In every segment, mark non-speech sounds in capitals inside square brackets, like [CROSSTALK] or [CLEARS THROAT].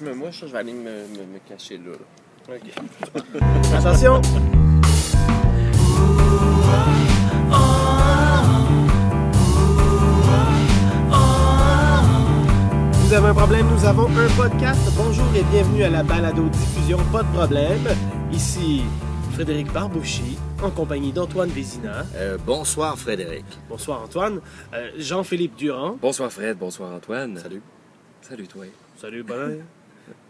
tu me mouches, je vais aller me, me, me cacher là. Attention. Vous avez un problème, nous avons un podcast. Bonjour et bienvenue à la balado diffusion Pas de problème. Ici Frédéric Barbouchi en compagnie d'Antoine Vézina. Euh, bonsoir Frédéric. Bonsoir Antoine. Euh, Jean-Philippe Durand. Bonsoir Fred, bonsoir Antoine. Salut. Salut toi. Salut bonhomme.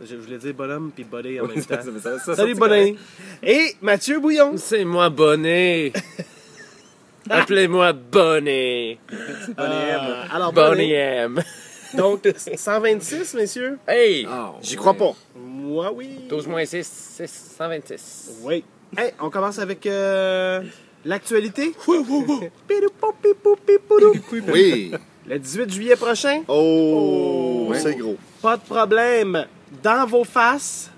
Je voulais dire bonhomme puis bonnet en même temps. Ça- ça- ça- Salut bonnet. Et Mathieu Bouillon. C'est moi, Bonnet! [LAUGHS] Appelez-moi Bonnet! Euh, alors bonnet. Bonnet M! [LAUGHS] Donc 126 messieurs? Hey! Ah, J'y ouais. crois pas. Moi oui. 12 moins 6, 6, 126. Oui. Hey, on commence avec euh, l'actualité. Oui. Le 18 juillet prochain, Oh, c'est gros. pas de problème. Dans vos faces,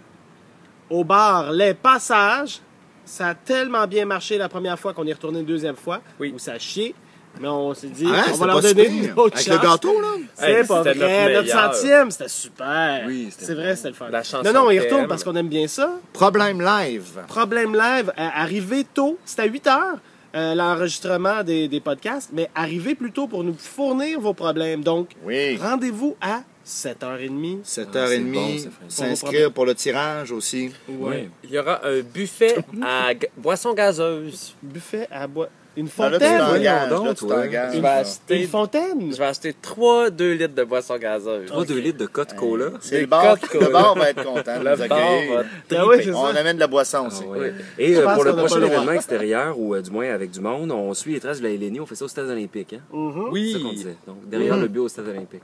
au bar Les Passages, ça a tellement bien marché la première fois qu'on est retourné une deuxième fois, Oui. où ça a chié. Mais on s'est dit, Ah, on c'était va leur pas donner une autre Avec chance. le gâteau, là. C'est Hey, pas c'était vrai. notre centième, c'était super. Oui, c'était c'est vrai, c'était le fun. La chanson non, non, on y thème. retourne parce qu'on aime bien ça. Problème live. Problème live, euh, arrivez tôt. C'est à 8 heures euh, l'enregistrement des, des podcasts, mais arrivez plus tôt pour nous fournir vos problèmes. Donc, Oui. rendez-vous à 7h30. 7h30. c'est bon, ça, Fred. S'inscrire pour le tirage aussi. Ouais. Il y aura un buffet à boissons gazeuses. Buffet à bois. Une Ah, là, tu fontaine? là, donc, tu toi. t'engages. Je vais Une acheter, fontaine? je vais acheter 3 2 litres de boissons gazeuses. 3-2 litres de cote cola. C'est le bar, le bar va être content Le bar va Ah oui, On ça. amène de la boisson Ah aussi. Oui. Et euh, pour le prochain événement extérieur, ou euh, du moins avec du monde, on suit les traces de la LNI, on fait ça au stade olympique. Hein? Mhm. C'est ça qu'on Oui! disait. Donc, derrière le bio au stade olympique.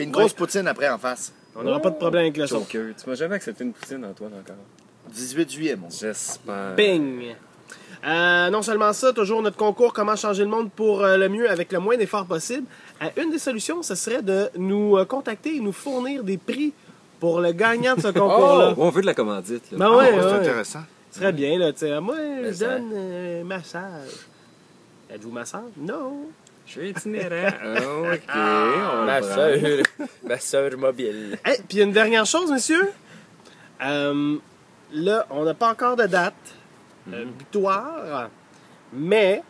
Puis une grosse poutine après en face. On n'aura pas de problème avec le son. Joker, tu m'as jamais accepté une poutine, Antoine, encore. 18 juillet, mon gars. J'espère. Bing! Euh, non seulement ça, toujours notre concours Comment changer le monde pour euh, le mieux avec le moins d'efforts possible. Euh, une des solutions, ce serait de nous euh, contacter et nous fournir des prix pour le gagnant de ce [LAUGHS] concours-là. Ouais, on veut de la commandite. là. Ben ouais, Ah, c'est ouais. intéressant. Ce serait bien, là, sais. Moi, je ça. donne euh, massage. Êtes-vous massage? Non. Je suis itinérant. [LAUGHS] Ah, ok, on Ma soeur, [LAUGHS] ma soeur mobile. Hey, puis une dernière chose, monsieur. Euh, là, on n'a pas encore de date euh, butoir, mais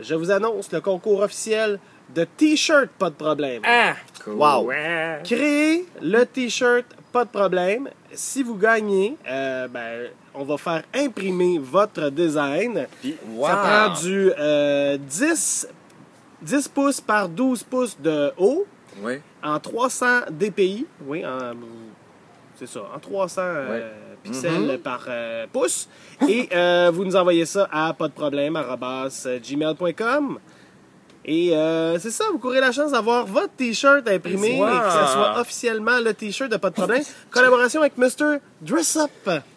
je vous annonce le concours officiel de T-shirt, pas de problème. Ah! Cool. Wow. Ouais. Créez le T-shirt, pas de problème. Si vous gagnez, euh, ben, on va faire imprimer votre design. Wow. Ça prend du euh, 10, 10 pouces par 12 pouces de haut Ouais. en 300 dpi. Oui, en- c'est ça, en 300 euh, pixels par euh, pouce. Et euh, vous nous envoyez ça à pas de problème gmail.com. Et euh, c'est ça, vous courez la chance d'avoir votre t-shirt imprimé Wow. et que ce soit officiellement le t-shirt de pas de problème. [LAUGHS] Collaboration avec Mr. Dress Up.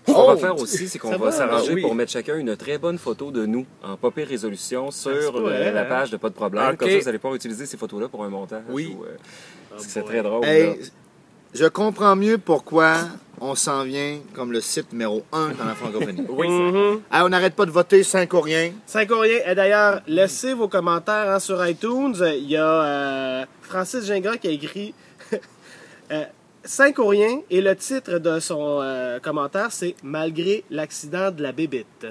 Ce qu'on Oh! va faire aussi, c'est qu'on Ça va, va? s'arranger Oui. pour mettre chacun une très bonne photo de nous en pas pire résolution sur se pourrait, euh, la hein? page de Pas de problème. Ok. Comme ça, vous allez pouvoir utiliser ces photos-là pour un montage. Oui. ou, euh, parce que Ah, c'est très drôle. Hey, là. je comprends mieux pourquoi on s'en vient comme le site numéro 1 dans la francophonie. [LAUGHS] Oui. Hey, on n'arrête pas de voter 5 ou rien. Saint-Courien. Et d'ailleurs, laissez vos commentaires hein, sur iTunes. Il y a euh, Francis Gingras qui a écrit [LAUGHS] euh, Saint-Courien et le titre de son euh, commentaire, c'est Malgré l'accident de la bébite.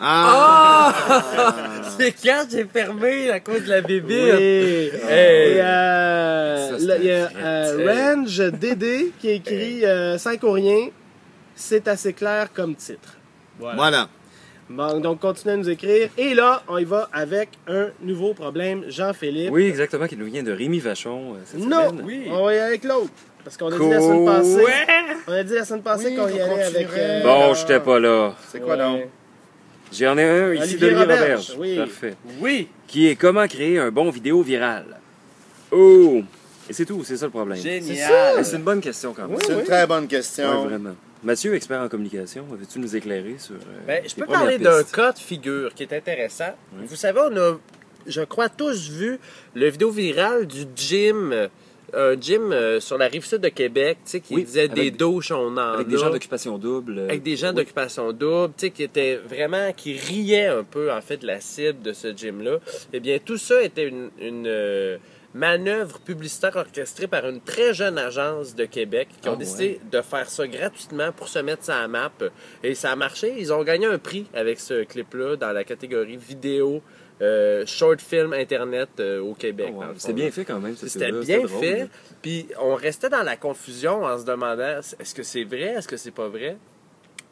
Ah! [LAUGHS] C'est quand j'ai fermé à cause de la bébé. Oui. Hey. Et, euh, Ça, il y a euh, Range Dédé qui a écrit euh, Saint-Courien, c'est assez clair comme titre. Voilà. Voilà. Bon, donc, continuez à nous écrire. Et là, on y va avec un nouveau problème, Jean-Philippe. Oui, exactement, qui nous vient de Rémi Vachon euh, cette Non, semaine. Oui. on va y aller avec l'autre. Parce qu'on a dit la semaine passée. Ouais. On a dit la semaine passée Oui, qu'on y allait avec. Bon, j'étais pas là. C'est quoi Ouais. J'en ai un ici Olivier d'Olivier Roberge, oui. Parfait. Oui. Qui est comment créer un bon vidéo viral. Oh! Et c'est tout, c'est ça le problème. Génial. C'est une bonne question quand même. C'est une très bonne question. vraiment. Mathieu, expert en communication, veux-tu nous éclairer sur. euh, Ben, je peux parler d'un cas de figure qui est intéressant. Vous savez, on a, je crois, tous vu le vidéo virale du gym, euh, un gym euh, sur la rive sud de Québec, tu sais, qui Oui, disait des douches, on en Avec des gens d'occupation double. euh, avec des gens oui. d'occupation double, tu sais, qui étaient vraiment, qui riaient un peu, en fait, de la cible de ce gym-là. Eh bien, tout ça était une, une, euh, manœuvre publicitaire orchestrée par une très jeune agence de Québec qui ont Ah, décidé de faire ça gratuitement pour se mettre sur la map. Et ça a marché. Ils ont gagné un prix avec ce clip-là dans la catégorie vidéo, euh, short film Internet euh, au Québec. Oh, wow. C'était bien fait quand même. c'était bien drôle. fait. Puis on restait dans la confusion en se demandant est-ce que c'est vrai, est-ce que c'est pas vrai?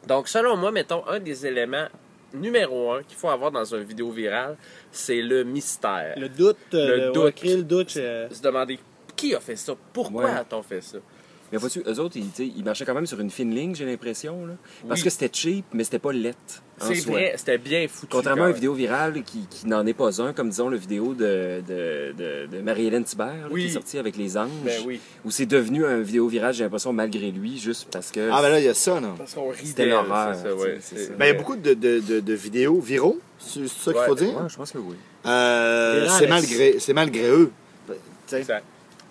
Donc selon moi, mettons, un des éléments numéro un qu'il faut avoir dans une vidéo virale, c'est le mystère. Le doute, euh, Le le doute. ouais, créer le doute. Se demander qui a fait ça, pourquoi Ouais. a-t-on fait ça? Mais vois-tu, eux autres, ils, marchaient quand même sur une fine ligne, j'ai l'impression. là. Parce Oui. que c'était cheap, mais c'était pas C'est vrai, c'était bien foutu. Contrairement à une vidéo virale qui, qui n'en est pas un, comme disons le vidéo de, de, de, de Marie-Hélène Thibert, Oui. qui est sortie avec les anges, Ben oui, où c'est devenu un vidéo virale, j'ai l'impression, malgré lui, juste parce que Ah, ben là, il y a ça, non? parce qu'on rit C'était l'horreur, ouais. Ben, il y a beaucoup de, de, de, de vidéos viraux, c'est ça qu'il Ouais. faut dire? Ouais, je pense que oui. Euh, c'est malgré, c'est malgré eux. Sais,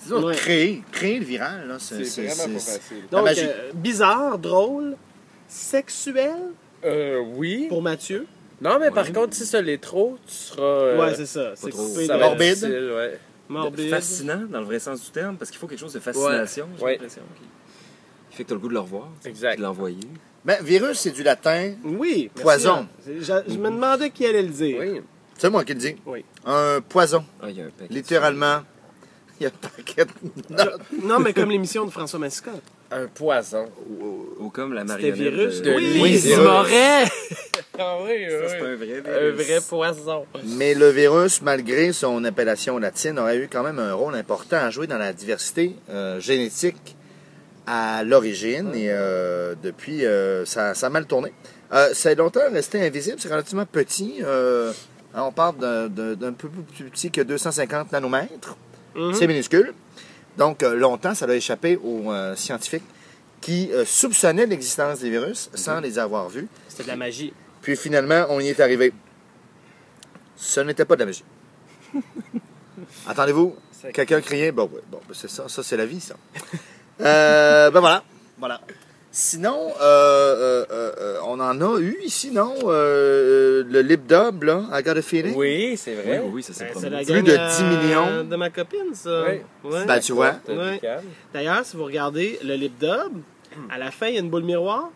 Ça- Ouais. créer, créer le viral, là, c'est C'est c'est- vraiment pas facile. Donc, magie. euh, bizarre, drôle, sexuel? Euh, oui. pour Mathieu? Non, mais par contre, si ça l'est trop, tu seras. euh, ouais, c'est ça. C'est trop. coupé ça Morbide. difficile, ouais. morbide. Fascinant, dans le vrai sens du terme, parce qu'il faut quelque chose de fascination, j'ai Ouais. l'impression. Qui, fait que tu as le goût de le revoir, Exact. de l'envoyer. Ben, virus, c'est du latin. Oui. merci, Poison. hein. Je, je me demandais qui allait le dire. Oui. C'est moi qui le dis. Oui. Un poison. Ah, il y a un. Littéralement. Il y a un paquet de notes. Non, mais comme l'émission de François Mascotte. Un poison. Ou comme la marionnette virus. de... De Oui, Lise Moret. [LAUGHS] ah oui, oui. Ça, c'est un vrai Un virus. vrai poison. Mais le virus, malgré son appellation latine, aurait eu quand même un rôle important à jouer dans la diversité euh, génétique à l'origine. Et euh, depuis, euh, ça, ça a mal tourné. Euh, c'est longtemps resté invisible. C'est relativement petit. Euh, on parle d'un peu plus petit que 250 nanomètres. Mhm. C'est minuscule. Donc, euh, longtemps, ça a échappé aux euh, scientifiques qui euh, soupçonnaient l'existence des virus sans les avoir vus. C'était de la magie. Puis finalement, on y est arrivé. Ce n'était pas de la magie. [LAUGHS] Attendez-vous, quelqu'un criait. Bon, bon, ben, c'est ça, ça c'est la vie, ça. Euh, ben voilà, voilà. Sinon, euh, euh, euh, euh, on en a eu ici, non? Euh, le lip dub, là, I got a feeling? Oui, c'est vrai. oui, oui, ça s'est Ben, c'est promis. la Plus de euh, 10 millions. de ma copine, ça. Oui. Ouais. Ben, tu vois. Ouais. D'ailleurs, si vous regardez le lip dub, à la fin, il y a une boule miroir.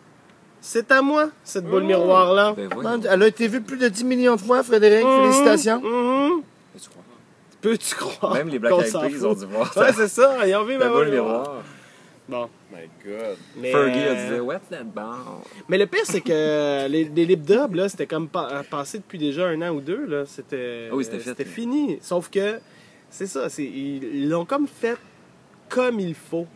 C'est à moi, cette boule Oh. miroir-là. Ben Elle a été vue plus de 10 millions de fois, Frédéric. Mhm. Félicitations. Mhm. Peux-tu croire? Peux-tu croire? Même les Black Eyed Peas ont dû voir Ouais, ça. c'est ça. Ils ont vu ma boule boule miroir. miroir. Bon. My God. Mais, Fergie a euh, dit What's that ball? Mais le pire, c'est que les, les lip dubs, là, c'était comme pa- passé depuis déjà un an ou deux. Là. C'était, Ah oui, c'était fini. Sauf que, c'est ça. C'est, ils l'ont comme fait comme il faut.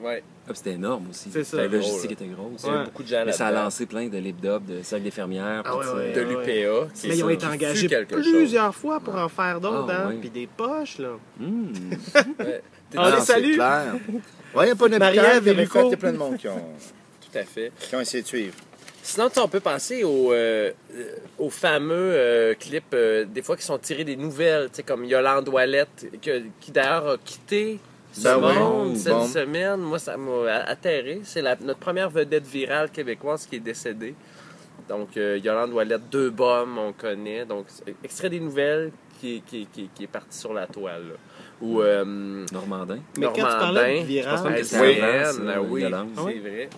Ouais. Ah, c'était énorme aussi. C'est ça. La logistique là. était grosse. Il y a Ouais. eu beaucoup de gens Mais ça a lancé plein de lip de cercles d'infirmières. Ah ouais, ouais. De l'UPA. Mais ils ont été engagés plusieurs fois pour en faire d'autres. Ah, hein. ouais. Puis des poches, là. Ouais. T'es On les salue. Il n'y a pas de Marie-Ève et Luco. il y a plein de monde qui ont, [LAUGHS] Tout à fait. qui ont essayé de suivre. Sinon, on peut penser aux, euh, euh, aux fameux euh, clips, euh, des fois, qui sont tirés des nouvelles, tu sais, comme Yolande Ouellette, que- qui d'ailleurs a quitté ce Ben oui, monde cette bon. semaine. Moi, ça m'a atterré. C'est notre première vedette virale québécoise qui est décédée. Donc, euh, Yolande Ouellette, deux bombes, on connaît. Donc, extrait des nouvelles qui, est- qui, est- qui, est- qui est parti sur la toile. là. Ou euh, Normandin. Mais quand tu parlais de elle c'est oui, oui, Ah oui? vrai.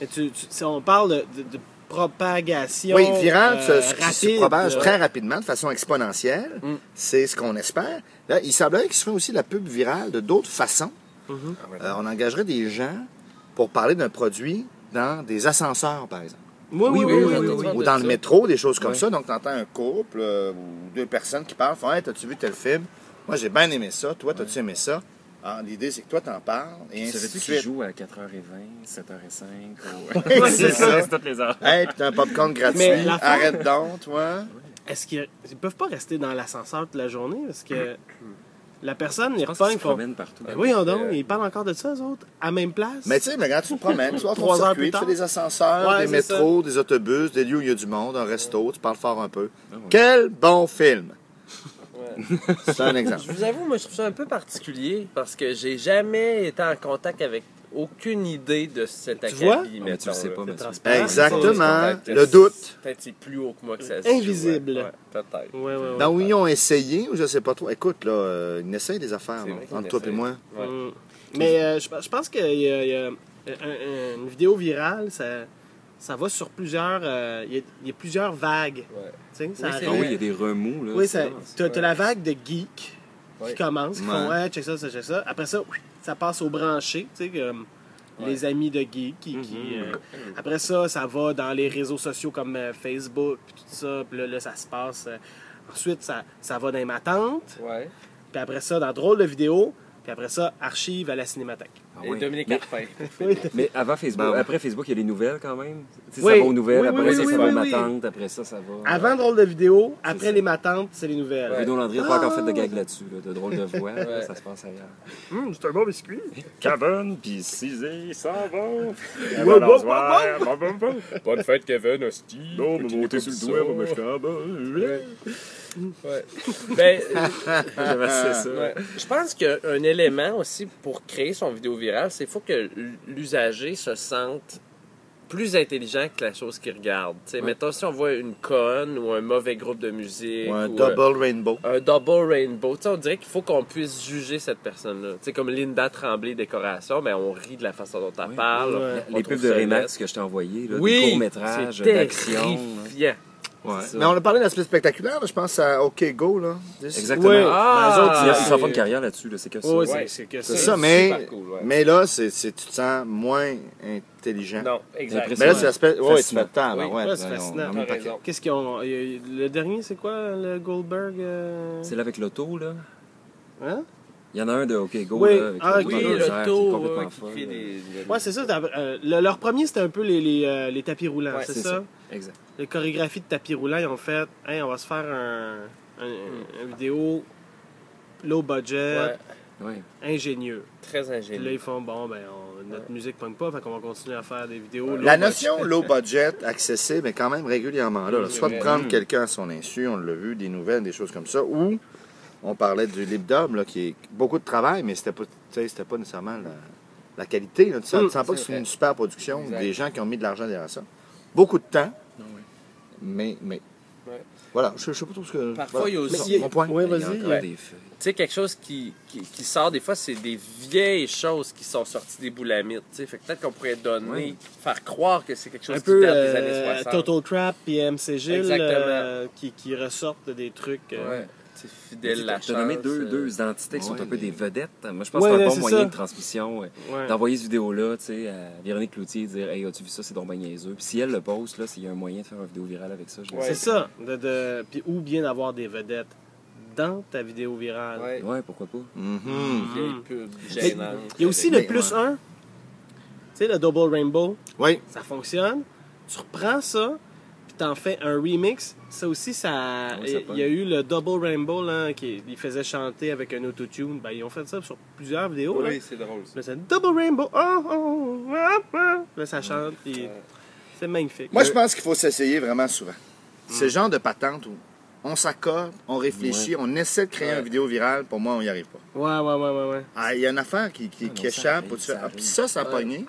Mais tu- tu- si on parle de, de- de propagation. Oui, viral, euh, se, propage là. très rapidement, de façon exponentielle. Mm. C'est ce qu'on espère. Là, il semblerait qu'il se fait aussi la pub virale de d'autres façons. Mhm. Euh, on engagerait des gens pour parler d'un produit dans des ascenseurs, par exemple. Oui, oui, oui. Ou dans le métro, des choses comme ça. Donc, tu entends un couple euh, ou deux personnes qui parlent. Font Hey, t'as-tu vu tel film? Moi, j'ai bien aimé ça. Toi, t'as-tu aimé ça? Ah, L'idée, c'est que toi, t'en parles. Et ainsi de Savais-tu qu'il suite. joue à 4h20, 7h05 ou... [LAUGHS] Oui, c'est ça. C'est toutes les heures. Hey, puis t'as un popcorn gratuit. Mais Arrête donc, toi. Est-ce qu'ils ils peuvent pas rester dans l'ascenseur toute la journée? Parce que la personne, les repogne, se font. promènent partout. Ben oui, on donc, Euh, ils parlent encore de ça, eux autres, à même place. Mais tu sais, mais quand tu te promènes, tu vas Trois heures circuit, plus tu tard. fais des ascenseurs, Ouais, des métros, des autobus, des lieux où il y a du monde, un resto, tu parles fort un peu. Ah ouais. Quel bon film! Ouais. C'est un exemple. Je vous avoue, moi, je trouve ça un peu particulier parce que j'ai jamais été en contact avec aucune idée de cet Tu vois? acabit, Ah, mais tu le sais pas, C'est transparent. Exactement. Peut-être que Le c'est- doute. Peut-être c'est plus haut que moi que ça se Invisible. joue, ouais. Ouais, peut-être. Ouais, ouais, ouais. Dans où ils ont essayé, ou je sais pas trop. Écoute, là, euh, ils essayent des affaires, C'est là, vrai qu'ils entre toi et moi. Ouais. Mm. Mais euh, je, je pense qu'il y a, il y a un- un- une vidéo virale, ça, ça va sur plusieurs. euh, il, y a, il y a plusieurs vagues. Ouais. Tu sais, ça Oui, c'est Ah arrive. oui, il y a des remous, là. Oui, ça- ça- t'as t'as la vague de geeks Qui commence, qui Ouais. font ouais, check ça, ça, check ça. Après ça, ça passe au branché, tu sais, comme Ouais. les amis de. Qui, qui, Mhm. euh, après ça, ça va dans les réseaux sociaux comme euh, Facebook, puis tout ça. Puis là, là, ça se passe. euh, ensuite, ça, ça va dans matantes. Ouais. Puis après ça, dans drôle de vidéo. Puis après ça, archive à la cinémathèque. Ah Et oui. Dominique mais, Carpin. [LAUGHS] Oui, mais avant Facebook, Ben après Facebook, il y a les nouvelles quand même. Oui. Ça va aux nouvelles, Oui, après oui, ça, oui, ça oui, va à oui. ma tante, après ça, ça va. Avant drôle de vidéo, après les matantes, c'est les nouvelles. Ouais. Bruno Landry n'a pas encore fait de gag là-dessus, là, de drôle de voix, là, Ouais. ça se passe ailleurs. Hum, c'est un bon biscuit. [LAUGHS] Cabane, puis Cisé, ça va. Wow, wow, wow, Bonne fête, Kevin, hostie. Non, me monter sur le doigt, me Ouais. Ouais. Ben, [LAUGHS] euh, C'est ça. ouais. Je pense qu'un élément aussi pour créer son vidéo virale, c'est qu'il faut que l'usager se sente plus intelligent que la chose qu'il regarde. Tu sais, Mettons, si on voit une conne ou un mauvais groupe de musique. Ou un ou, euh, double rainbow. un double rainbow. Tu sais, on dirait qu'il faut qu'on puisse juger cette personne-là. Sais, comme Linda Tremblay décoration, ben on rit de la façon dont elle Oui. parle. Ouais. Les pubs de Remax que je t'ai envoyé, là, Oui, des courts-métrages d'action. Ouais. C'est Mais on a parlé d'aspect spectaculaire, là, je pense à OK Go, là. Exactement. Oui. Ah, Les autres, Ils c'est- ils s'en font une carrière là-dessus, là, c'est que ça. Oui, Ouais. c'est- c'est que C'est ça. ça, mais, super cool, ouais. mais là, c'est, c'est- tu te sens moins intelligent. Non, exact. Impressionnant. Mais là, c'est l'aspect. Ouais, tu Fascinant. Oui. ouais, Ouais, c'est fascinant. Qu'est-ce qu'ils ont. Le dernier, c'est quoi, le Goldberg euh, C'est là avec l'auto, là. Hein? Il y en a un de OK Go, Oui. là, avec Ah. Oui, le tour qui des... Ouais, c'est ça. euh, le- leur premier, c'était un peu les, les, euh, les tapis roulants, Ouais, c'est c'est ça? ça. Exact. Les chorégraphies de tapis roulants, ils ont fait hey, on va se faire un, un- une vidéo low budget, Ouais, Ouais. ingénieux. très Puis là, ingénieux. ils font bon, ben, on- notre musique pogne pas, fait qu'on va continuer à faire des vidéos. low La budget. notion low budget, accessible, est quand même régulièrement là. Soit de prendre Mm. quelqu'un à son insu, on l'a vu, des nouvelles, des choses comme ça, ou on parlait du lip dub, là, qui est beaucoup de travail, mais c'était pas, c'était pas nécessairement la, la qualité. là. Tu sens, Mm, tu sens pas que c'est une super production, Exact. des gens qui ont mis de l'argent derrière ça. Beaucoup de temps, ouais. Mais, mais Ouais. voilà, je, je sais pas trop ce que. Parfois, voilà. il y a aussi- Mais il y a- mon point. Ouais, a vas-y. Tu sais, quelque chose qui, qui, qui sort des fois, c'est des vieilles choses qui sont sorties des boulamites. Tu sais, fait que peut-être qu'on pourrait donner, Ouais. faire croire que c'est quelque chose Un qui peu date des euh, années 60. Total Trap et MC Gilles Exactement. euh, qui, qui ressortent des trucs. euh, fidèle la Tu as nommé chance, deux, euh, deux entités qui sont un peu des vedettes. Moi, je pense Ouais, que c'est un bon moyen ça. de transmission. ouais. D'envoyer cette vidéo-là, tu sais, à Véronique Cloutier, dire Hey, as-tu vu ça, c'est donc bien niaiseux. Puis si elle le poste, là, s'il y a un moyen de faire une vidéo virale avec ça. C'est ça. De, de- puis, ou bien d'avoir des vedettes dans ta vidéo virale. Ouais. Ouais, pourquoi pas. Vieille pub Mais gênante. Il y a aussi le plus ouais. un. Tu sais, le Double Rainbow, Oui, ça fonctionne. Tu reprends ça, t'en fais un remix. Ça aussi, ça. Ça il y a eu le Double Rainbow, là, qui il faisait chanter avec un autotune. Ben, ils ont fait ça sur plusieurs vidéos. là. Oui, c'est drôle. ça. C'est Double Rainbow. Oh, oh, ah. Là, ça chante, puis Ouais. c'est magnifique. Moi, je pense qu'il faut s'essayer vraiment souvent. C'est le genre de patente où on s'accorde, on réfléchit, on essaie de créer Ouais. une vidéo virale. Pour moi, on n'y arrive pas. Ouais, ouais, ouais, ouais, ouais. Ah, Il y a une affaire qui, qui, Ah non, ça échappe. arrive, fais, ça ah, puis ça, ça a Ouais. pogné.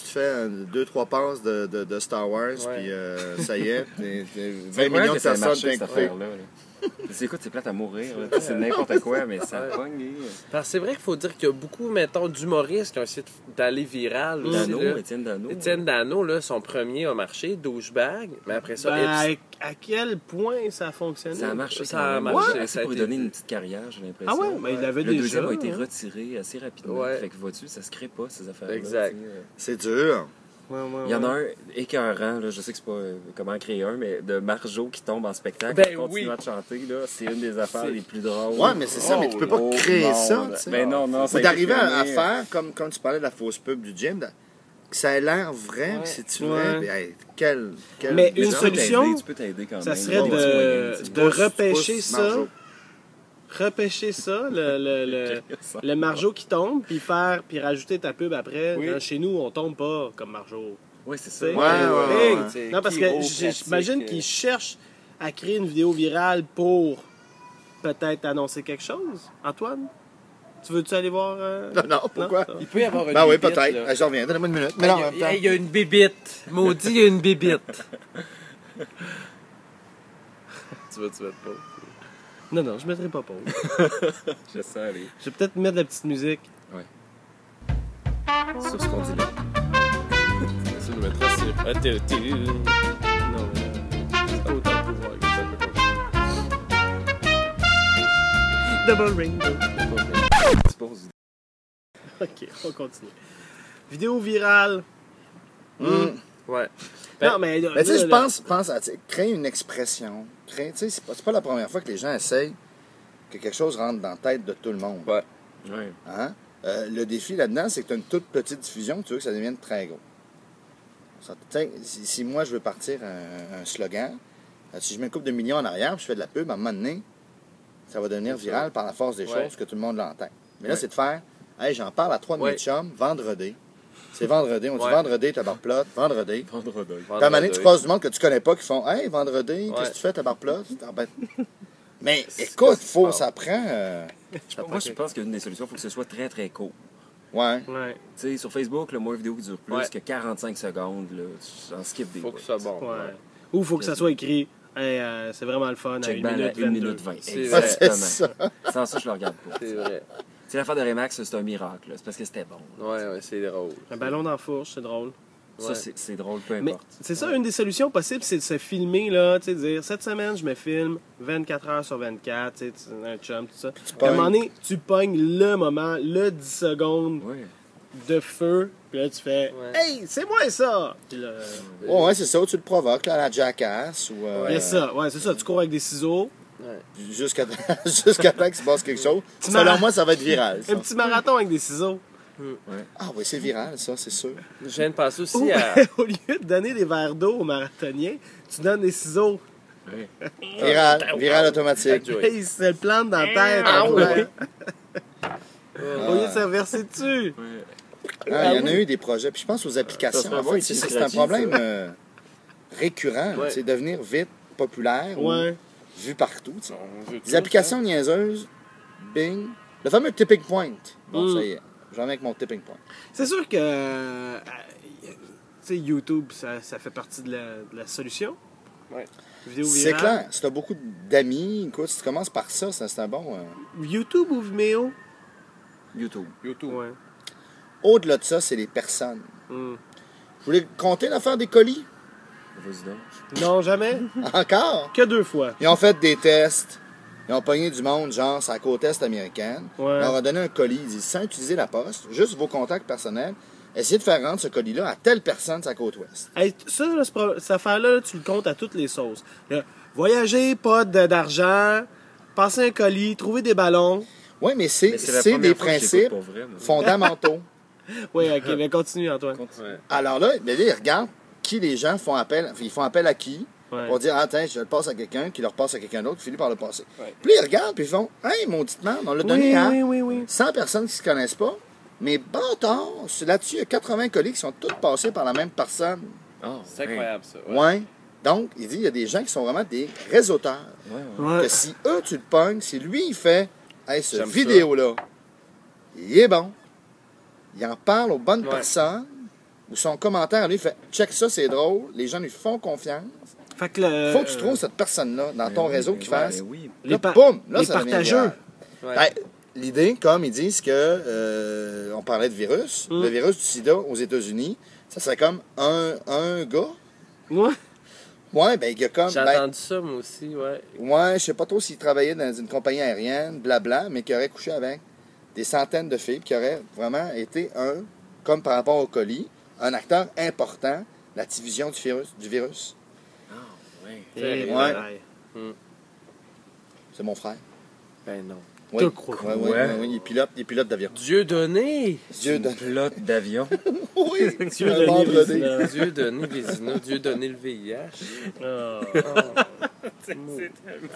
Tu te fais deux, trois passes de, de, de Star Wars, puis euh, ça y est, t'es- t'es [LAUGHS] 20 Ouais, millions de personnes [LAUGHS] C'est écoute, c'est plate à mourir. là? C'est n'importe quoi, mais ça a pogné. Parce que c'est vrai qu'il faut dire qu'il y a beaucoup, mettons, d'humoristes qui ont essayé de- d'aller viral. aussi, Dano, là. Étienne Dano. Étienne Dano, là, son premier a marché, douchebag, mais après ça, Ben, Epstein- à, à quel point ça a fonctionné? Ça a marché. Ça quand a même. marché, Assez ça a pour lui été donner une petite carrière, j'ai l'impression. Ah ouais? Ben, il l'avait Le déjà. deuxième a été hein. retiré assez rapidement. Ouais. Fait que vois-tu, ça se crée pas, ces affaires-là. Exact. tu sais. C'est dur. Ouais, ouais, Il y en a ouais. un écœurant, là, je sais que c'est pas euh, comment créer un, mais de Marjo qui tombe en spectacle Ben en continuant oui. de chanter, là, c'est une des affaires C'est- les plus drôles. Ouais, mais c'est ça, mais tu peux pas Oh, créer non, ça, tu sais. Ben non, non, ça Faut a été d'arriver à, à faire, comme quand tu parlais de la fausse pub du gym, de- que ça ait l'air vrai, Ouais. c'est-tu Ouais. vrai, puis hey, quel, quel Mais Mais une tu peux solution, t'aider, tu peux t'aider quand Ça même. serait de, tu repêcher ça, Marjo. Repêcher ça, le, le, le, [LAUGHS] le margeau qui tombe, puis faire, puis rajouter ta pub après. Oui. Chez nous, on tombe pas comme margeau. Oui, c'est ça. Ouais, ouais, Non, parce que j'imagine euh, qu'ils cherchent à créer une vidéo virale pour peut-être annoncer quelque chose. Antoine? Tu veux-tu aller voir? euh, [LAUGHS] Non, non, pourquoi? Il peut y avoir une Ben oui, peut-être. là. Ah, Je reviens, donne-moi une minute. Mais non, il y en a- même temps. hey, Il y a une bébite. Maudit, il y a une bébite. [LAUGHS] tu vas, tu vas te pas. Non, non, je mettrai pas pause. [LAUGHS] Je sens aller Je vais peut-être mettre de la petite musique. sur ce qu'on dit là. Sur. Ah, t'es- Non, mais c'est pas autant de pouvoir que ça peut continuer. Double rainbow. Ok, on continue. Vidéo virale. Hum. Ouais. Non, mais. Mais tu sais, je pense, pense à créer une expression. Créer, tu sais, c'est pas, c'est pas la première fois que les gens essayent que quelque chose rentre dans la tête de tout le monde. Ouais. Ouais. Hein? Euh, le défi là-dedans, c'est que tu as une toute petite diffusion, tu veux que ça devienne très gros. Ça, si, si moi je veux partir un, un slogan, euh, si je mets une couple de millions en arrière, puis je fais de la pub, à un moment donné, ça va devenir C'est ça. viral par la force des Ouais. choses que tout le monde l'entend. Mais là, Ouais. c'est de faire, hey, j'en parle à trois de Ouais. mes chums, vendredi. C'est vendredi, on dit Ouais. vendredi, tabarplotte, vendredi. Vendredi. Puis à un moment donné, tu croises du monde que tu connais pas qui font Hey, vendredi, Ouais. qu'est-ce que tu fais, tabarplotte? Ah, ben, [LAUGHS] Mais écoute, faut, ça prend. euh, ça Moi, je pense qu'une des solutions, il faut que ce soit très, très court. Ouais. Ouais, Tu sais, sur Facebook, le moins vidéo qui dure plus Ouais. que 45 secondes, là, j'en skip des Faut que ça soit bon. ouais. Ou faut que ça soit écrit. Hey, euh, c'est vraiment le fun à Check 1 à minute 1 22. minute 20. C'est Ah, vrai. c'est Exactement. [LAUGHS] ça. Sans ça, je le regarde pas. C'est vrai. Tu sais, l'affaire de Remax, c'est un miracle. là. C'est parce que c'était bon. Ouais, ouais, c'est drôle. Un ballon dans la fourche, c'est drôle. Ça, Ouais. c'est c'est drôle, peu importe. c'est ça, une des solutions possibles, c'est de se filmer, là, tu sais, dire, cette semaine, je me filme 24 heures sur 24, tu sais, tu- un chum, tout ça. Puis à un moment donné, tu pognes le moment, le 10 secondes de feu, puis là, tu fais, Ouais. hey, c'est moi ça! Puis là, Ouais, ouais, c'est ça, tu le provoques, là, à la jackass ou. euh, il y a ça, ouais, c'est ça, tu cours avec des ciseaux, Ouais. Jusqu'à [LAUGHS] jusqu'à temps qu'il se passe quelque chose. Selon moi, ça va être viral. ça. un petit marathon avec des ciseaux. Ah oui, c'est viral, ça, c'est sûr. Je viens de penser aussi Ou, à. [LAUGHS] au lieu de donner des verres d'eau aux marathoniens, tu donnes des ciseaux. Oui. Viral, viral automatique. Il se le plante dans la tête. Ah ouais. Au lieu de se verser dessus. Ah, il y en a eu des projets. Puis je pense aux applications. En fait, c'est un problème euh, récurrent. Ouais. C'est devenir vite populaire ou Ouais. Vu partout. On veut tout, applications niaiseuses, bing. Le fameux tipping point. Bon, Mm. ça y est. J'en ai avec mon tipping point. C'est sûr que euh, tu sais, YouTube, ça, ça fait partie de la, de la solution. Ouais. C'est clair. Si t'as beaucoup d'amis, écoute, si tu commences par ça, ça, c'est un bon. euh, YouTube ou Vimeo? YouTube. YouTube. Ouais. Au-delà de ça, c'est les personnes. Hmm. Vous voulez compter l'affaire des colis? Vas-y donc. Non, jamais. [LAUGHS] Encore? que deux fois. Ils ont fait des tests. Ils ont pogné du monde, genre, sur la côte est américaine. Ouais. Ils leur ont donné un colis. Ils disent, sans utiliser la poste, juste vos contacts personnels, essayez de faire rendre ce colis-là à telle personne sur la côte ouest. Hey, ça, là, ce pro- cette affaire-là, tu le comptes à toutes les sauces. Là, voyager, pas de- d'argent, passer un colis, trouver des ballons. Oui, mais c'est Mais des principes vrai, fondamentaux. [LAUGHS] Oui, ok, mais continue, Antoine. Alors là, ben là, ils regardent qui les gens font appel. Ils font appel à qui Ouais. pour dire, ah, tiens, je le passe à quelqu'un, qui le repasse à quelqu'un d'autre, finit par le passer. Ouais. Puis là, ils regardent, puis ils font, hey, mon petite merde, on l'a donné Oui, à oui, oui, oui. 100 personnes qui ne se connaissent pas. Mais bâtard, là-dessus, il y a 80 colis qui sont tous passés par la même personne. Ah, C'est incroyable, ça. Ouais. Donc, il dit, il y a des gens qui sont vraiment des réseauteurs. Ouais, ouais. Ouais. Que si eux, tu le pognes, si lui, il fait, hey, ce vidéo-là, il est bon. Il en parle aux bonnes Ouais. personnes. Ou son commentaire, lui, fait, check ça, c'est drôle. Les gens lui font confiance. Fait que le- Faut que tu trouves cette personne-là dans ton Ben réseau oui, qui ben fasse. oui, oui. les, Là, pa- boum, là, les ça partageux. Ouais. Ben, L'idée, comme ils disent que euh, on parlait de virus, Mm. le virus du sida aux États-Unis, ça serait comme un, un gars. Ouais. Ouais, ben, il y a comme. J'ai ben, entendu ça, moi aussi, ouais. ouais, je sais pas trop s'il travaillait dans une compagnie aérienne, blabla, mais qui aurait couché avec des centaines de filles, qui aurait vraiment été un, comme par rapport au colis, un acteur important de la division du virus. Du virus. Ah, Ouais. ouais. C'est mon frère. Ben non. Oui, Te crois. ouais, ouais, Ouais. il est pilote, il est pilote d'avion. Dieu donné! Dieu Une donne. Flotte d'avion. [LAUGHS] Oui, [LAUGHS] Dieu un donné. Vézina. [LAUGHS] Dieu donné Vézina, Dieu donné le VIH. Ah.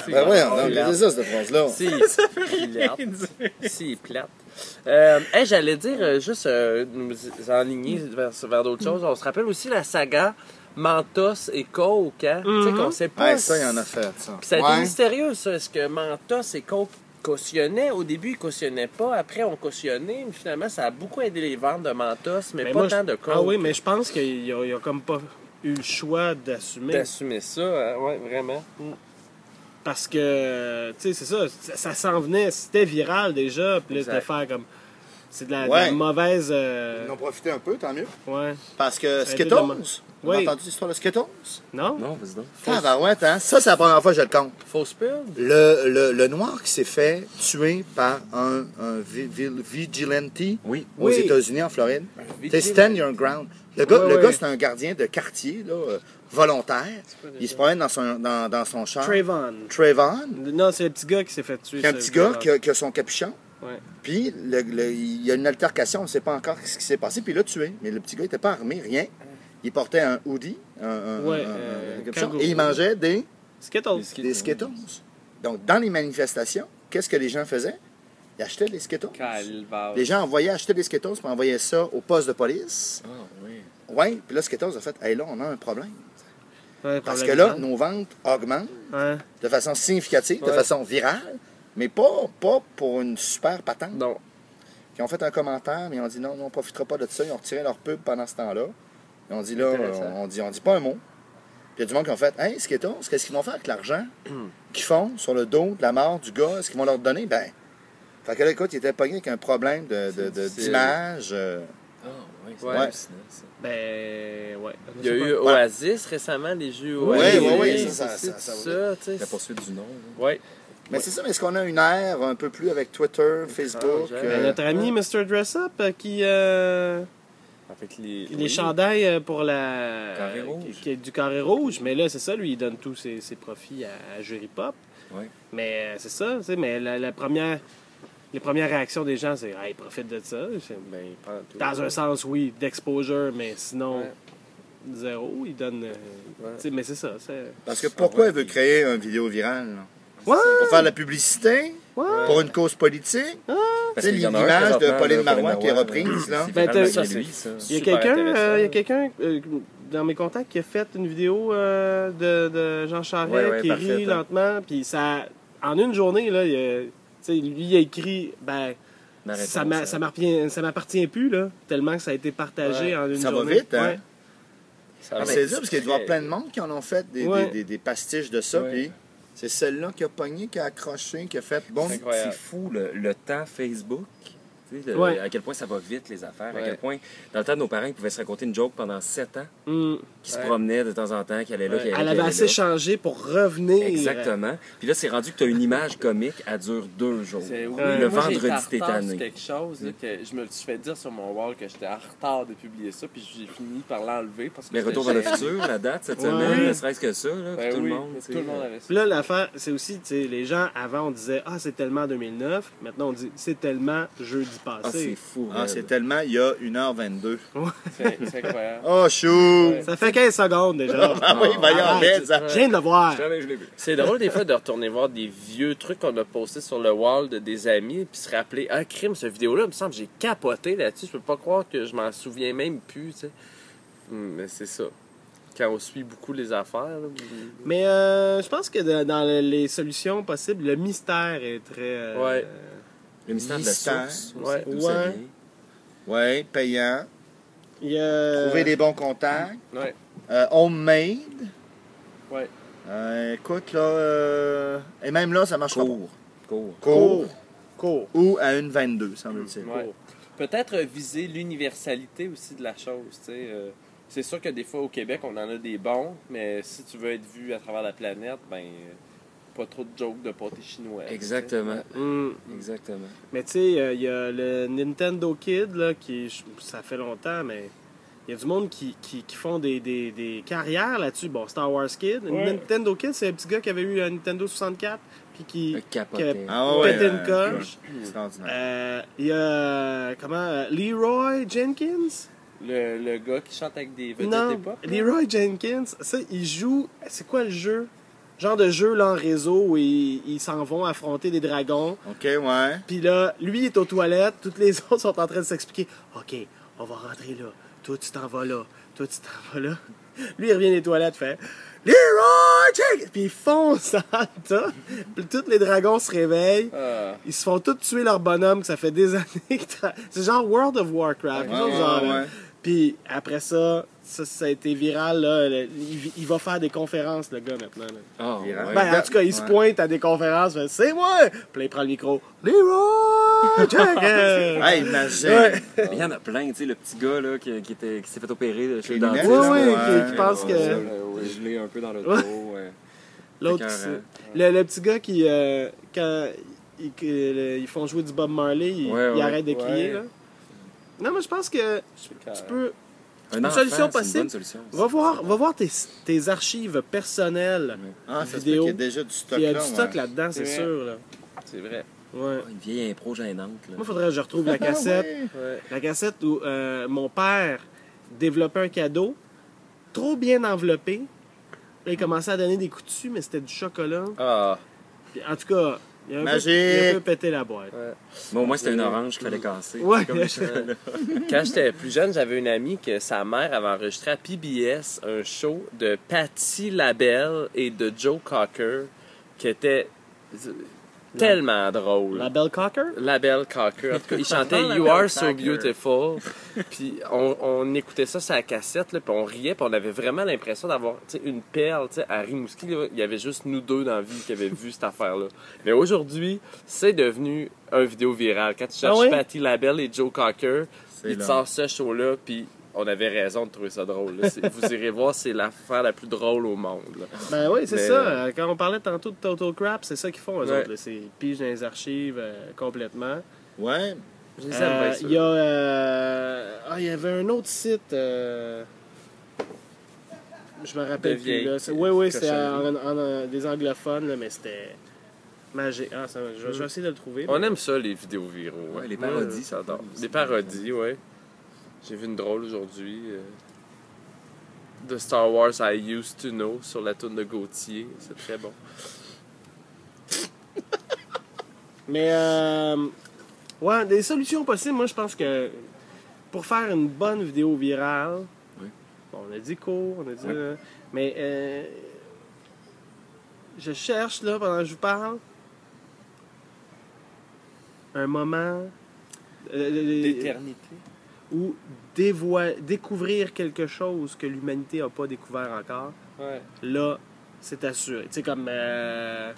Ben ouais, non, c'est ça, cette phrase-là. Si, plate. Si, plate. Euh, hey, J'allais dire, euh, juste euh, nous enligner vers, vers d'autres choses. On se rappelle aussi la saga Mentos et Coke, hein? Tu sais qu'on sait pas. Ouais, ça, il en a fait, ça. Puis ça a été Ouais. mystérieux, ça. Est-ce que Mentos et Coke cautionnait. Au début, ils cautionnaient pas. Après, on cautionnait. Mais finalement, ça a beaucoup aidé les ventes de Mentos, mais, Mais pas moi, tant de coke. Ah oui, mais je pense qu'il a, il a comme pas eu le choix d'assumer. D'assumer ça, hein, ouais, vraiment. Parce que, tu sais, c'est ça, ça, ça s'en venait, c'était viral déjà, puis là, de faire comme. C'est de la, de Ouais. la mauvaise. euh, Ils en ont profité un peu, tant mieux. ouais. Parce que Skittles, vous avez entendu l'histoire de Skittles? Non? Non, vas-y donc. Tabarouette, hein? Ça, c'est la première fois que je le compte. Fausse pub? Le, le, le noir qui s'est fait tuer par un, un vi- vi- vigilante Oui. aux Oui. États-Unis, en Floride. Vigilante. C'est Stand Your Ground. Le gars, Ouais, ouais. c'est un gardien de quartier, là, euh, volontaire. Il se promène dans son, dans, dans son char. Trayvon. Trayvon, Non, c'est le petit gars qui s'est fait tuer. un petit gars qui a, qui a son capuchon. Ouais. Puis il y a une altercation, on ne sait pas encore ce qui s'est passé, puis il l'a tué. Mais le petit gars n'était pas armé, rien. Il portait un hoodie, un, un- Ouais, un- un- euh, un et il mangeait des, Skittles. des Skittles. Donc, dans les manifestations, qu'est-ce que les gens faisaient? Ils achetaient des Skittles. Calvaire. Les gens envoyaient acheter des Skittles pour envoyer ça au poste de police. Ah, oui. Oui, puis là, Skittles a fait, hey, là, on a un problème. Ouais, Parce que là, nos ventes augmentent Ouais. de façon significative, de façon virale, mais pas, pas pour une super patente. Non. Ils ont fait un commentaire, mais ils ont dit non, non, on ne profitera pas de ça. Ils ont retiré leur pub pendant ce temps-là. Ils ont dit là, on dit, on dit pas un mot. Puis il y a du monde qui ont fait Hey, Skittles, qu'est-ce qu'ils vont faire avec l'argent [CLEARS THROAT] qu'ils font sur le dos de la mort du gars? Est-ce qu'ils vont leur donner? Ben. Fait que là, écoute, il était pogné avec un problème de- de- d'image. euh, Ah, oui, c'est Ouais. hallucinant, ça. Ben, ouais. Il y a eu. Oasis récemment, les jeux Oui, Oasis. oui, oui, c'est ça, ça, c'est ça, ça, ça, sais. La poursuite du Mais c'est ça, mais est-ce qu'on a une ère un peu plus avec Twitter, Facebook Ah, Ben, euh, notre ami Mr. Dress Up euh, qui. euh, Avec les, les oui. chandails euh, pour la. Carré rouge. Qui, est du carré rouge, mais là, c'est ça, lui, il donne tous ses, ses profits à, à Jury Pop. Ouais. Mais euh, c'est ça, tu sais, mais la, la première. Les premières réactions des gens, c'est Ah, il profite de ça. Ben, il. Dans un sens, oui, d'exposure, mais sinon, Ouais. zéro. Il donne. euh, Ouais. tu sais, Mais c'est ça. Parce que pourquoi il veut créer une vidéo virale Pour faire de la publicité ouais. Pour une cause politique Tu sais, l'image de Pauline Marois qui est reprise, là. Ben, ça. Il y a quelqu'un euh, il y a quelqu'un euh, dans mes contacts qui a fait une vidéo euh, de, de Jean Charest Ouais, ouais, qui parfait, rit hein. lentement. Puis ça, en une journée, là, il a- tu sais, lui il a écrit ben, Ma réponse, ça m'a- hein. ça m'appartient ça m'appartient plus, là, tellement que ça a été partagé Ouais. en une Ça va journée. vite, hein? Ah, va c'est dur parce qu'il doit y avoir plein de monde qui en ont fait des, Ouais. des, des- des pastiches de ça. Ouais. Puis c'est celle-là qui a pogné, qui a accroché, qui a fait bon. C'est fou le, le temps Facebook. Le- Ouais. À quel point ça va vite les affaires. À quel point, dans le temps de nos parents, ils pouvaient se raconter une joke pendant 7 ans, Hum. qui se Ouais. promenaient de temps en temps, qui allaient là, qui allaient Elle avait assez là. changé pour revenir. Exactement. Puis là, c'est rendu que tu as une image comique, elle dure deux jours. C'est oui, Euh, le moi, vendredi, en t'es tanné. quelque chose là, que je me suis fait dire sur mon wall que j'étais en retard de publier ça puis j'ai fini par l'enlever parce que Mais Retour vers le futur, la date cette Ouais. semaine, ne serait-ce que ça, là, Ben tout oui, le monde. tout le monde avait ça. Puis là, l'affaire, c'est aussi, tu sais, les gens, avant, on disait « Ah, c'est tellement 2009 ». Maintenant, on dit « C'est tellement jeudi Ah, c'est fou. Ah, c'est tellement, il y a 1h22. C'est [LAUGHS] c'est incroyable. Oh, chou! Ouais. Ça fait 15 secondes déjà. Ah oui, ben, il y en Arrête, fait, ça. Je viens de le voir. Jamais je l'ai vu. C'est drôle des fois de retourner voir des vieux trucs qu'on a postés sur le wall de des amis puis se rappeler ah crime cette vidéo là il me semble que j'ai capoté là-dessus je peux pas croire que je m'en souviens même plus tu sais Hum, mais c'est ça quand on suit beaucoup les affaires là, Mais euh, je pense que de- dans le- les solutions possibles, le mystère est très. euh, Ouais. Le mystère de la source. Ouais. aussi, Ouais. payant. Il y a. Trouver des bons contacts. ouais Euh, homemade. ouais Euh, écoute, là. euh, Et même là, ça marche pas. Court. Court. Court. Court. Ou à une 22, semble-t-il. Ouais. Peut-être viser l'universalité aussi de la chose. euh, c'est sûr que des fois au Québec, on en a des bons, mais si tu veux être vu à travers la planète, ben euh, pas trop de jokes de pâté chinois. Exactement. Hum. Exactement. Mais tu sais, euh, il y a le Nintendo Kid, là, qui. Ça fait longtemps, mais. Il y a du monde qui, qui, qui font des, des, des carrières là-dessus. Bon, Star Wars Kid. Ouais. Nintendo Kid, c'est un petit gars qui avait eu un Nintendo 64 puis qui, Le qui capoté. avait Ah ouais, pété une euh, coche. Euh, Il y a. Comment Leroy Jenkins? Le, le gars qui chante avec des vedettes Non. Leroy Jenkins, ça, il joue. C'est quoi le jeu? Genre de jeu là en réseau où ils ils s'en vont affronter des dragons. OK, ouais. Puis là, lui il est aux toilettes, toutes les [LAUGHS] autres sont en train de s'expliquer. OK, on va rentrer là. Toi, tu t'en vas là. Toi, tu t'en vas là. [LAUGHS] Lui, il revient des toilettes, fait Leroy Jenkins! Puis il fonce le [LAUGHS] tas. Puis tous les dragons se réveillent. Ah. Ils se font tous tuer leur bonhomme, que ça fait des années que C'est genre World of Warcraft. Ouais, ouais, genre, ouais. Puis après ça, ça, ça a été viral. Là, Le- il, il va faire des conférences, le gars, maintenant. là. Ah, ouais. Ben, en tout cas, il se pointe à des conférences, c'est moi! Puis là, il prend le micro. Leroy Jenkins! [LAUGHS] Hey, imagine. Ouais. Mais il y en a plein, tu sais, le petit gars là, qui, qui, était, qui s'est fait opérer chez le dentiste. Oui, oui, Ouais. qui, qui pense que. qui est gelé un peu dans le dos. ouais. [LAUGHS] L'autre, c'est- le, le petit gars qui, euh, quand ils, font jouer du Bob Marley, il, Ouais, il arrête de crier. Ouais. Là. Non, mais je pense que tu peux. Un Une enfant, solution une possible. bonne solution. Va voir, va voir tes, tes archives personnelles. Ah, Vidéo. qu'il y ait déjà du stock Il y a là. du stock ouais. là-dedans, c'est C'est sûr. Là. C'est vrai. Ouais. Ah, Une vieille impro gênante. Là. Moi, il faudrait que je retrouve la [LAUGHS] cassette. Ah, ouais. Ouais. La cassette où euh, mon père développait un cadeau, trop bien enveloppé. Là, il commençait à donner des coups dessus, mais c'était du chocolat. Ah. Puis, en tout cas, il a un, peu, il a un peu pété la boîte. Mais au moins, c'était une orange qu'il fallait casser. Ouais. Comme. [LAUGHS] Quand j'étais plus jeune, j'avais une amie que sa mère avait enregistré à PBS un show de Patty LaBelle et de Joe Cocker qui était tellement drôle. La Belle Cocker? La Belle Cocker. En tout cas, il [LAUGHS] chantait You Are So Cocker. Beautiful. Puis on, on écoutait ça sur la cassette, là, puis on riait, puis on avait vraiment l'impression d'avoir tu sais, une perle. tu sais, À Rimouski, là, il y avait juste nous deux dans la vie qui avaient vu cette affaire-là. Mais aujourd'hui, c'est devenu un vidéo virale. Quand tu cherches Ah oui? Patty LaBelle et Joe Cocker, il te là. sort ce show-là, puis on avait raison de trouver ça drôle. Vous irez voir, c'est l'affaire la plus drôle au monde. là. Ben oui, c'est Mais, ça. euh, Quand on parlait tantôt de Total Crap, c'est ça qu'ils font, eux Ouais. autres. C'est ils pigent dans les archives euh, complètement. Ouais. Je les aime Euh, bien, Il y a. euh, Ah, il y avait un autre site. euh, Je me rappelle plus. Là. C'est- Oui, oui, c'était en, en- en- des anglophones, là, mais c'était magique. Ah, ça, je, vais- je vais essayer de le trouver. On mais- aime ça, les vidéos viraux. Ouais, les parodies, ça adore. Les parodies, ouais. J'ai vu une drôle aujourd'hui. euh, de Star Wars I Used to Know sur la tourne de Gauthier. C'est très bon. [LAUGHS] Mais, euh, ouais, des solutions possibles, moi, je pense que pour faire une bonne vidéo virale, Oui. bon, on a dit court, on a dit. Oui. euh, mais, euh, je cherche, là, pendant que je vous parle, un moment. euh, euh, ou dévoi- découvrir quelque chose que l'humanité n'a pas découvert encore, Ouais. là, c'est assuré. Tu sais, comme, euh,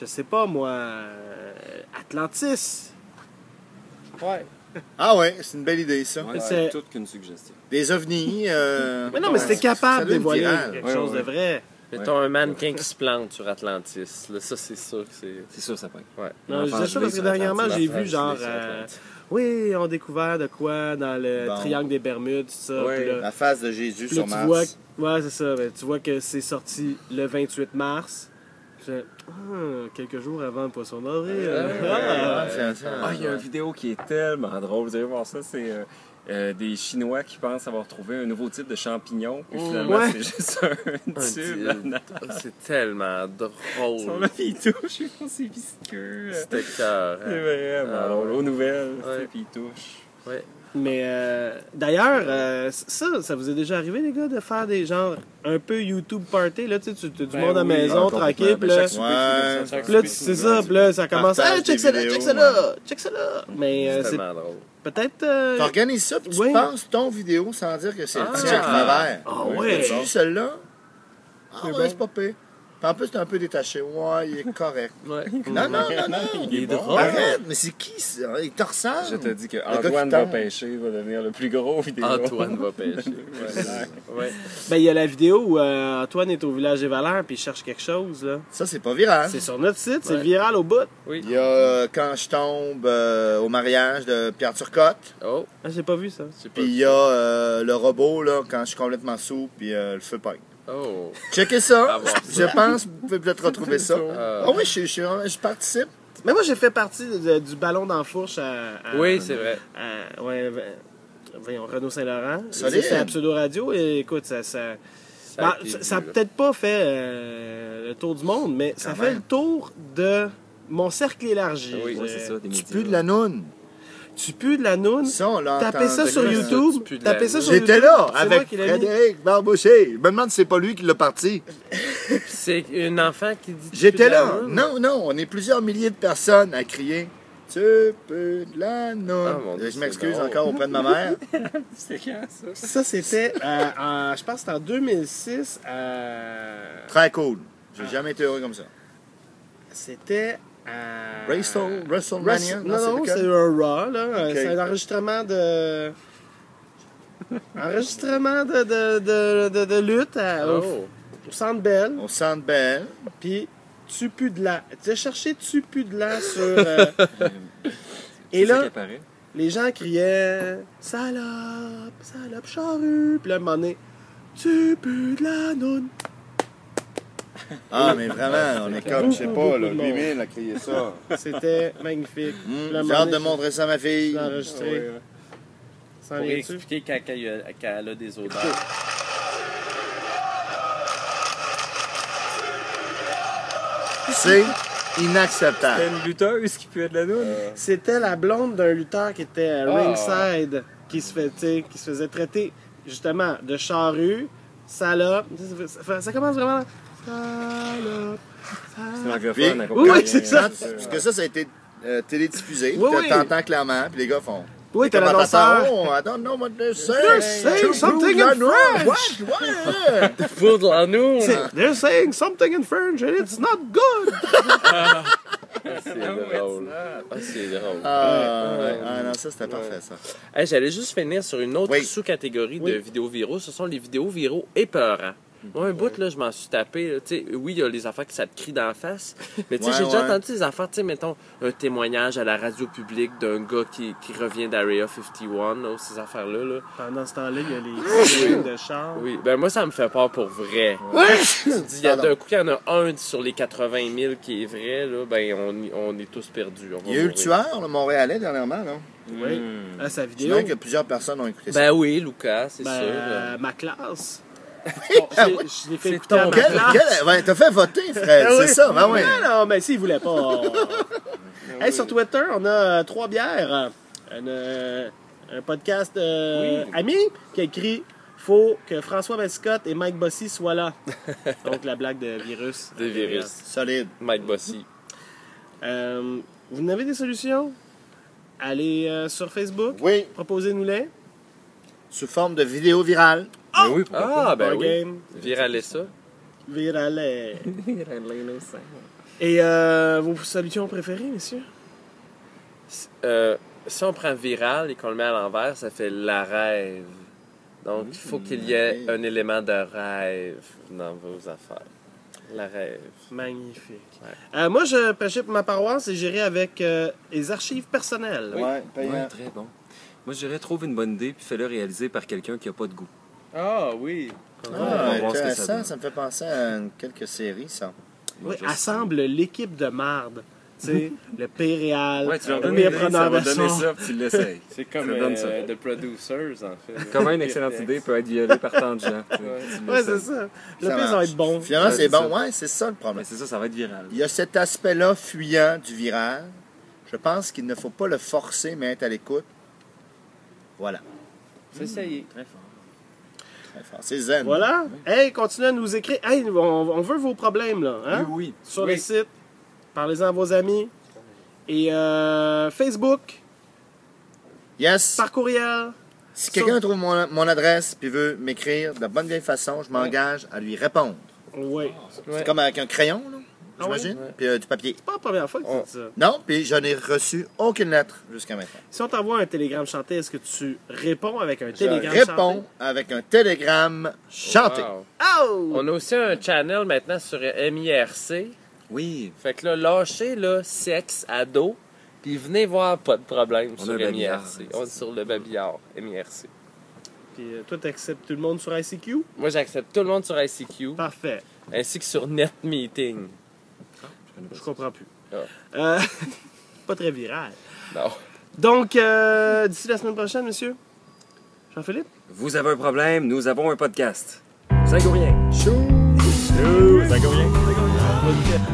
je sais pas moi, euh, Atlantis. Ouais. [LAUGHS] Ah ouais, c'est une belle idée, ça. Ouais, C'est- toute qu'une suggestion. Des ovnis. euh, [LAUGHS] Mais non, mais c'était capable de dévoiler quelque Ouais, chose ouais. de vrai. Mettons un mannequin qui se plante sur Atlantis. Là, ça, c'est sûr que c'est. C'est sûr, ça peut. Ouais. Non, je disais ça parce que dernièrement, j'ai vu genre, euh. Oui, on a découvert de quoi dans le Bon. triangle des Bermudes, tout ça. Là- La face de Jésus sur tu Mars. vois, ouais, c'est ça. ben, tu vois que c'est sorti le 28 mars. Ah, quelques jours avant le poisson d'avril. Ah. Ah, il y a une vidéo qui est tellement drôle. Vous allez voir ça. C'est euh, euh, des Chinois qui pensent avoir trouvé un nouveau type de champignon. Puis finalement, Ouais. c'est juste un Un tube. Ah, C'est tellement Son drôle. là, il touche. Il pense c'est visqueux. C'est C'était cœur. vraiment Ah, drôle. ouais. Aux nouvelles, Ouais. puis il touche. Ouais. Mais euh, d'ailleurs, euh, ça, ça vous est déjà arrivé, les gars, de faire des genres un peu YouTube party, là, tu sais, tu- tu- du Ben monde à la oui, maison, ah, tranquille, puis là, puis là, c'est ça, puis là, ça commence, Partage hey, check ça là, check ça là, check ça là. Mais euh, C'est c'est tellement drôle. Peut-être... euh, T'organises ça, puis tu Oui. passes ton vidéo sans dire que c'est Ah. le tien à travers. Ah Oui, ouais. Tu dis celle-là? Ah ouais, bon. c'est pas pire. Puis en plus, t'es un peu détaché. Ouais, il est correct. [LAUGHS] Ouais. Non, non, non, non. Il est drôle. Arrête, mais c'est qui ça? Il te ressemble. Je te dis que Antoine va pêcher, va devenir le plus gros vidéo. Antoine va [LAUGHS] pêcher. Ouais. Ouais. Ben, il y a la vidéo où euh, Antoine est au village des Valeurs puis il cherche quelque chose, là. Ça, c'est pas viral. C'est sur notre site, c'est viral au bout. Oui. Il y a euh, Quand je tombe euh, au mariage de Pierre Turcotte. Oh, Ah, j'ai pas vu ça. Puis il y a euh, le robot, là, quand je suis complètement sous, puis euh, le feu pogne. Oh. Checkez ça. Je pense que vous pouvez peut-être retrouver ça. Ah. Ah oui, je, je, je participe. Mais moi, j'ai fait partie de- du ballon d'enfourche à, à- Oui, c'est vrai. à- ouais, v- voyons, Renaud Saint-Laurent. Solide. C'était à Pseudo Radio et écoute, ça... ça... Ça Ben, a été ça- vu, ça a là. peut-être pas fait euh, le tour du monde, mais ça fait le tour de mon cercle élargi. Oui, dirais. c'est ça, des Tu pues de la noune. Tu pues de la noune. Ça, on l'a Tapez ça sur YouTube. Tapez ça sur J'étais YouTube. là C'est moi avec. Frédéric Barboucher. Je me demande si c'est pas lui qui l'a parti. [LAUGHS] C'est une enfant qui dit. J'étais là. Non, non, on est plusieurs milliers de personnes à crier Tu peux de la noune. Ah, Je m'excuse encore auprès de ma mère. [LAUGHS] C'est quand ça? Ça, c'était, euh, en- je pense que c'était en 2006. euh, Très cool. J'ai jamais été heureux comme ça. C'était à... Wrestle- WrestleMania? Wrestle- Non, Non, c'est un Raw, là. Ok. C'est un enregistrement de... [LAUGHS] enregistrement de, de, de, de, de lutte à- au, Oh. au Centre Bell. On sent belle. Puis, tu pues de la... Tu as cherché tu pues de la sur... euh, [LAUGHS] Et là, les gens criaient « Salope, salope charrue ». Puis là, à un moment donné, « Tu pues de la noune ». Ah, mais vraiment, on est comme, je sais pas, là, beaucoup de monde. 8000 à crier ça. C'était magnifique. Un J'ai hâte de montrer ça à ma fille. je l'ai enregistré. Ouais, ouais. Sans Pour expliquer quand, quand il y a- quand elle a des odeurs. C'est inacceptable. C'était une lutteuse qui puait de la noune. C'était la blonde d'un lutteur qui était à Ah. ringside, qui se, fait, qui se faisait traiter justement de charrue, salope. Ça commence vraiment. C'est à Oui, c'est ça. Parce que ça, ça a été euh, télédiffusé. Oui, puis oui. T'entends clairement, puis les gars font. Oui, t'as l'annonceur. Oh, I don't know what they're saying. They're saying something in. French. What? What? La noune! C'est- They're saying something in French and it's not good. C'est [LAUGHS] drôle. Ah, c'est drôle. Ah, ah, non, ça, c'était parfait, ça. Hey, J'allais juste finir sur une autre Oui. sous-catégorie Oui. de vidéos viraux. Ce sont les vidéos viraux épeurants. Moi, un bout, là, je m'en suis tapé. là. Tu sais, oui, il y a les affaires que ça te crie d'en face. Mais tu sais, Ouais, j'ai déjà ouais. entendu des affaires, tu sais, mettons, un témoignage à la radio publique d'un gars qui, qui revient d'Area 51, là, ces affaires-là. Là. Pendant ce temps-là, il y a les sirènes de char. Oui, ben moi, ça me fait peur pour vrai. [LAUGHS] Tu dis, il y a Pardon. d'un coup, il y en a un sur les 80 000 qui est vrai, là, ben on, on est tous perdus. on va Il y a eu le tueur, le Montréalais, dernièrement, non? Oui. Hmm. À sa Je vidéo. sais que plusieurs personnes ont écouté ça. Ben oui, Lucas, c'est Ben, sûr. euh, ma classe. Bon, je l'ai- fait écouter à ma Quel, classe. quel- ouais, t'as fait voter, Fred, Ah c'est oui. ça, ben oui. Non, non, mais s'il voulait pas. [LAUGHS] hey, sur Twitter, on a euh, trois bières. Un, euh, un podcast euh, ami qui a écrit Faut que François Mascotte et Mike Bossy soient là. [LAUGHS] Donc la blague de virus. Des virus. Solide. Mike Bossy. Euh, vous n'avez des solutions? Allez euh, sur Facebook, Oui, proposez-nous-les. sous forme de vidéo virale. Ben oui, pourquoi Ah, ben Board oui. game, ça. virale. pas? [LAUGHS] Et euh, vos solutions préférées, messieurs? Euh, si on prend viral et qu'on le met à l'envers, ça fait la rêve. Donc, il faut qu'il y ait ok. un élément de rêve dans vos affaires. La rêve. Magnifique. Ouais. Euh, moi, je prêchais pour ma paroisse et j'irai avec euh, les archives personnelles. Ouais, Ouais, payant. très bon. Moi, je dirais trouve une bonne idée puis fais-le réaliser par quelqu'un qui a pas de goût. Ah oui. Ah, On va voir ce que ça donne. ça me fait penser à une- quelques séries, ça. Oui, je sais. assemble l'équipe de marde. Tu sais, [LAUGHS] le pire réal, Ouais, tu leur le donnes pire une idée, ça preneur va de donner son. ça puis tu l'essayes. C'est comme Ça donne ça. euh, The Producers, en fait. Comment une excellente idée peut être violée par tant de gens. tu sais. Ouais. Tu Ouais, c'est l'essayes. ça. Le Ça pire, ça va marche. être bon. Finalement, Ouais, c'est c'est bon. ça. Ouais, c'est ça le Mais problème. c'est ça, ça va être viral. Il y a cet aspect-là fuyant du virage. Je pense qu'il ne faut pas le forcer, mais être à l'écoute. Voilà. C'est essayé. Très fort. C'est zen. Voilà. Hey, continuez à nous écrire. Hey, on, on veut vos problèmes, là. Hein? Oui, oui. Sur Oui. le site. Parlez-en à vos amis. Et euh, Facebook, Yes. par courriel. Si quelqu'un trouve mon, mon adresse puis veut m'écrire de la bonne vieille façon, je m'engage à lui répondre. Oui. C'est comme avec un crayon, là, Ah j'imagine, oui? Ouais. puis euh, du papier. C'est pas la première fois que On- tu dis ça. Non, puis je n'ai reçu aucune lettre jusqu'à maintenant. Si on t'envoie un télégramme chanté, est-ce que tu réponds avec un Je télégramme réponds avec un télégramme chanté. Wow. chanté? Oh! On a aussi un channel maintenant sur MIRC. Oui. Fait que là, lâchez là, sexe, ado, puis venez voir, pas de problème On sur babillard, MIRC. On est sur le babillard, MIRC. Puis euh, toi, t'acceptes tout le monde sur ICQ? Moi, j'accepte tout le monde sur ICQ, Parfait. ainsi que sur NetMeeting. Je comprends plus. Ah. Euh, [LAUGHS] pas très viral. Non. Donc, euh, d'ici la semaine prochaine, monsieur. Jean-Philippe? Vous avez un problème, nous avons un podcast. Saint-Gourien. Chou! Saint-Gourien. Podcast.